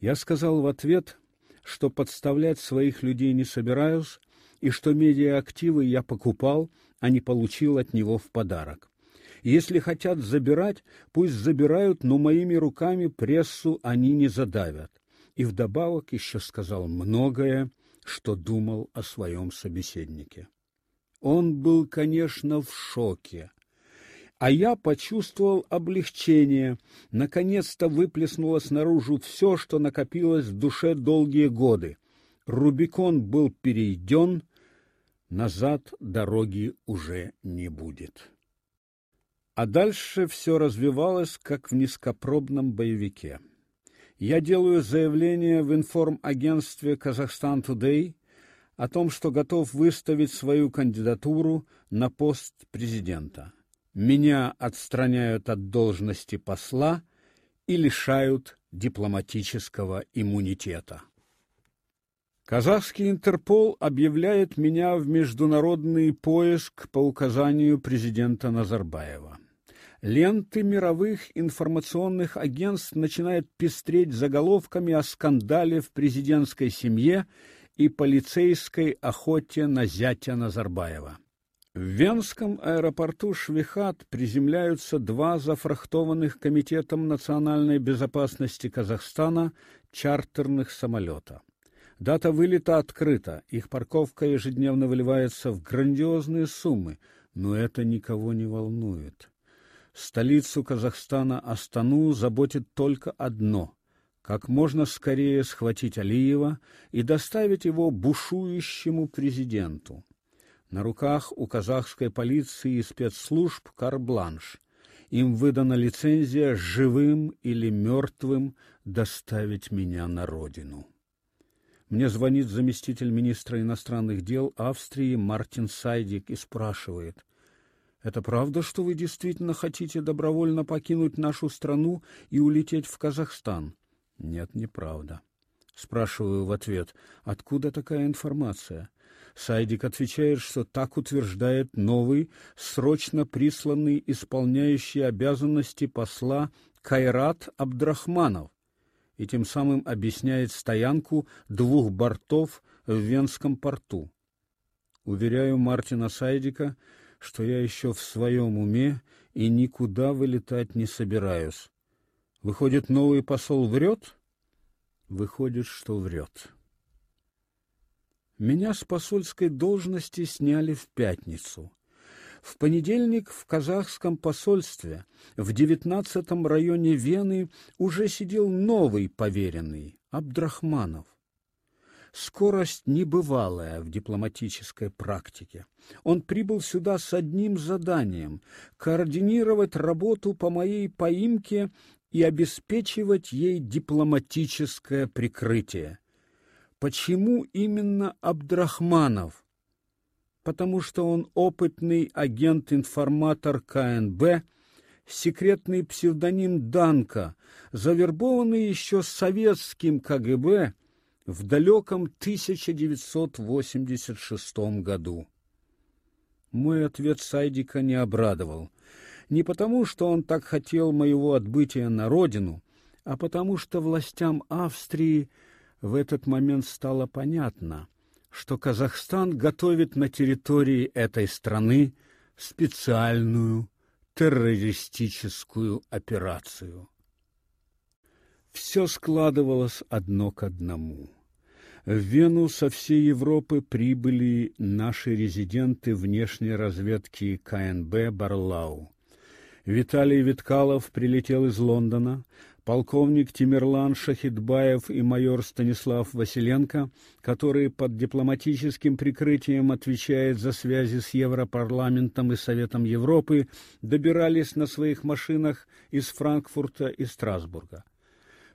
Я сказал в ответ, что подставлять своих людей не собираюсь, и что медиаактивы я покупал, а не получил от него в подарок. Если хотят забирать, пусть забирают, но моими руками прессу они не задавят. И вдобавок еще сказал многое, что думал о своем собеседнике. Он был, конечно, в шоке. А я почувствовал облегчение. Наконец-то выплеснулось наружу все, что накопилось в душе долгие годы. Рубикон был перейден, назад дороги уже не будет. А дальше все развивалось, как в низкопробном боевике. Я делаю заявление в информагентстве «Казахстан Тудей» о том, что готов выставить свою кандидатуру на пост президента. Меня отстраняют от должности посла и лишают дипломатического иммунитета. Казахский Интерпол объявляет меня в международный поиск по указанию президента Назарбаева. Ленты мировых информационных агентств начинают пестреть заголовками о скандале в президентской семье и полицейской охоте на зятя Назарбаева. В Венском аэропорту Швихат приземляются два зафрахтованных Комитетом национальной безопасности Казахстана чартерных самолета. Дата вылета открыта, их парковка ежедневно выливается в грандиозные суммы, но это никого не волнует. Столицу Казахстана Астану заботит только одно как можно скорее схватить Алиева и доставить его бушующему президенту. На руках у казахской полиции и спецслужб карбланш. Им выдана лицензия живым или мертвым доставить меня на родину. Мне звонит заместитель министра иностранных дел Австрии Мартин Сайдик и спрашивает: это правда, что вы действительно хотите добровольно покинуть нашу страну и улететь в Казахстан? Нет, неправда. Спрашиваю в ответ: откуда такая информация? Сайдик отвечает, что так утверждает новый, срочно присланный исполняющий обязанности посла Кайрат Абдрахманов, и тем самым объясняет стоянку двух бортов в Венском порту. Уверяю Мартина Сайдика, что я еще в своем уме и никуда вылетать не собираюсь. Выходит, новый посол врет? Выходит, что врет. Меня с посольской должности сняли в пятницу. В понедельник в казахском посольстве в девятнадцатом районе Вены уже сидел новый поверенный Абдрахманов. Скорость небывалая в дипломатической практике. Он прибыл сюда с одним заданием координировать работу по моей поимке и обеспечивать ей дипломатическое прикрытие. Почему именно Абдрахманов? Потому что он опытный агент-информатор КНБ, секретный псевдоним Данка, завербованный еще советским КГБ в далеком 1986 году. Мой ответ Сайдика не обрадовал. Не потому, что он так хотел моего отбытия на родину, а потому что властям Австрии в этот момент стало понятно, что Казахстан готовит на территории этой страны специальную террористическую операцию. Все складывалось одно к одному. В Вену со всей Европы прибыли наши резиденты внешней разведки КНБ Барлау. Виталий Виткалов прилетел из Лондона, полковник Тимирлан Шахидбаев и майор Станислав Василенко, который под дипломатическим прикрытием отвечает за связи с Европарламентом и Советом Европы, добирались на своих машинах из Франкфурта и Страсбурга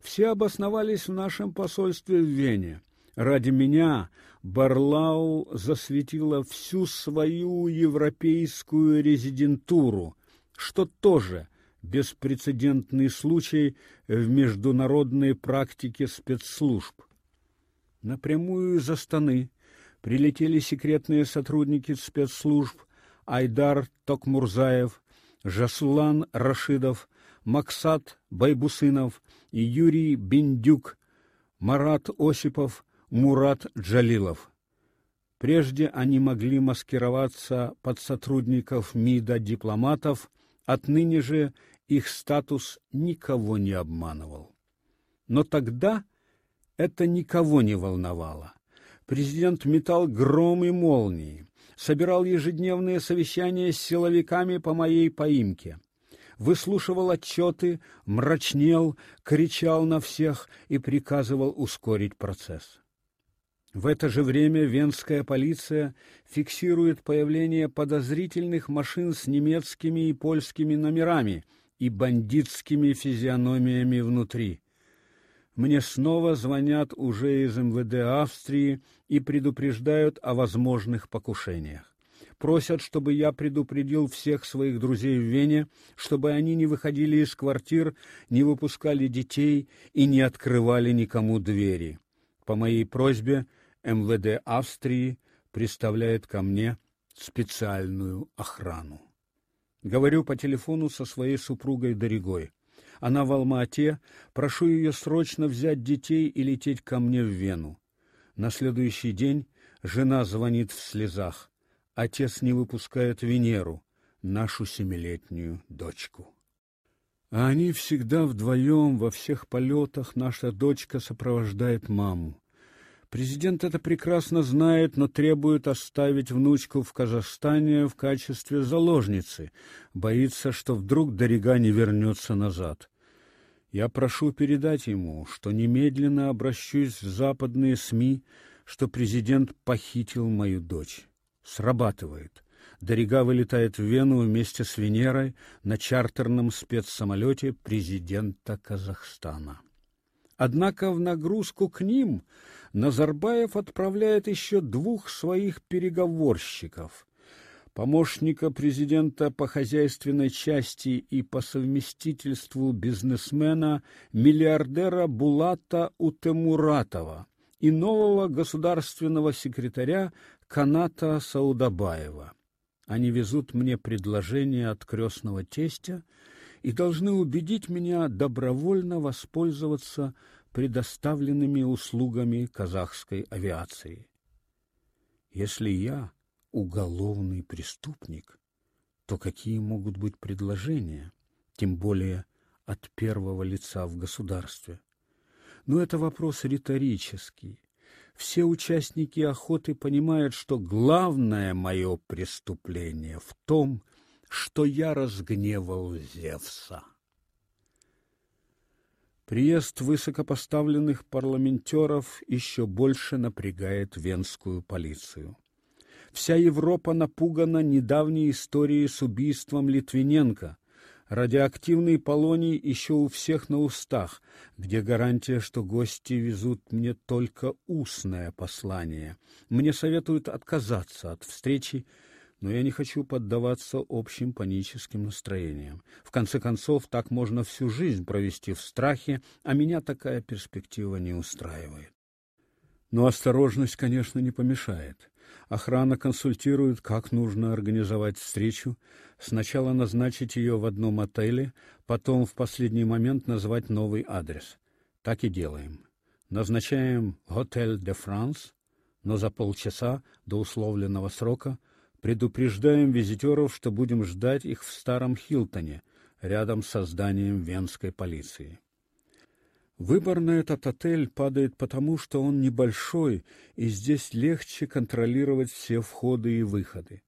все обосновались в нашем посольстве в Вене. Ради меня Барлау засветила всю свою европейскую резидентуру, что тоже беспрецедентный случай в международной практике спецслужб. Напрямую из Астаны прилетели секретные сотрудники спецслужб Айдар Токмурзаев, Жасулан Рашидов, Максат Байбусынов и Юрий Биндюк, Марат Осипов, Мурат Джалилов. Прежде они могли маскироваться под сотрудников МИДа дипломатов, отныне же их статус никого не обманывал. Но тогда это никого не волновало. Президент метал гром и молнии, собирал ежедневные совещания с силовиками по моей поимке, выслушивал отчеты, мрачнел, кричал на всех и приказывал ускорить процесс. В это же время венская полиция фиксирует появление подозрительных машин с немецкими и польскими номерами и бандитскими физиономиями внутри. Мне снова звонят уже из МВД Австрии и предупреждают о возможных покушениях. Просят, чтобы я предупредил всех своих друзей в Вене, чтобы они не выходили из квартир, не выпускали детей и не открывали никому двери. По моей просьбе МВД Австрии представляет ко мне специальную охрану. Говорю по телефону со своей супругой Дорогой. Она в Алма-Ате, прошу ее срочно взять детей и лететь ко мне в Вену. На следующий день жена звонит в слезах. Отец не выпускает Венеру, нашу семилетнюю дочку. А они всегда вдвоем во всех полетах наша дочка сопровождает маму. Президент это прекрасно знает, но требует оставить внучку в Казахстане в качестве заложницы. Боится, что вдруг Дорига не вернется назад. Я прошу передать ему, что немедленно обращусь в западные СМИ, что президент похитил мою дочь. Срабатывает. Дорига вылетает в Вену вместе с Венерой на чартерном спецсамолете президента Казахстана. Однако в нагрузку к ним Назарбаев отправляет еще двух своих переговорщиков: помощника президента по хозяйственной части и по совместительству бизнесмена, миллиардера Булата Утемуратова и нового государственного секретаря Каната Саудабаева. Они везут мне предложение от крестного тестя и должны убедить меня добровольно воспользоваться предоставленными услугами казахской авиации. Если я уголовный преступник, то какие могут быть предложения, тем более от первого лица в государстве? Но это вопрос риторический. Все участники охоты понимают, что главное мое преступление в том, что я разгневал Зевса. Приезд высокопоставленных парламентеров еще больше напрягает венскую полицию. Вся Европа напугана недавней историей с убийством Литвиненко. Радиоактивный полоний еще у всех на устах, где гарантия, что гости везут мне только устное послание. Мне советуют отказаться от встречи но я не хочу поддаваться общим паническим настроениям. В конце концов, так можно всю жизнь провести в страхе, а меня такая перспектива не устраивает. Но осторожность, конечно, не помешает. Охрана консультирует, как нужно организовать встречу, сначала назначить ее в одном отеле, потом в последний момент назвать новый адрес. Так и делаем. Назначаем «Отель де Франс», но за полчаса до условленного срока Предупреждаем визитеров, что будем ждать их в старом Хилтоне, рядом со зданием венской полиции. Выбор на этот отель падает потому, что он небольшой, и здесь легче контролировать все входы и выходы.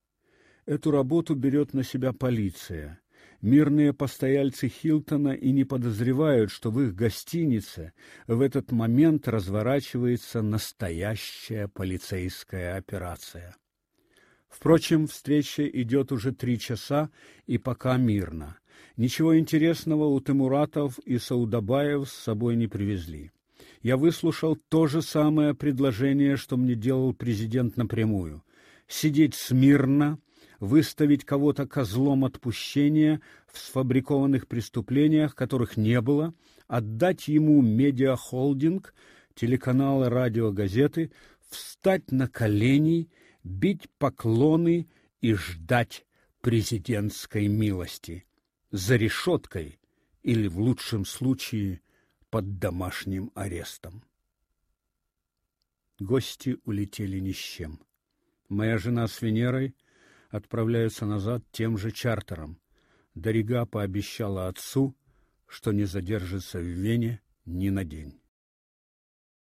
Эту работу берет на себя полиция. Мирные постояльцы Хилтона и не подозревают, что в их гостинице в этот момент разворачивается настоящая полицейская операция. Впрочем, встреча идет уже три часа, и пока мирно. Ничего интересного у Тимуратов и Саудабаев с собой не привезли. Я выслушал то же самое предложение, что мне делал президент напрямую: сидеть смирно, выставить кого-то козлом отпущения в сфабрикованных преступлениях, которых не было, отдать ему медиахолдинг, телеканалы, радио, газеты, встать на колени бить поклоны и ждать президентской милости за решеткой или в лучшем случае под домашним арестом. Гости улетели ни с чем. Моя жена с Венерой отправляются назад тем же чартером. Дорига пообещала отцу, что не задержится в Вене ни на день.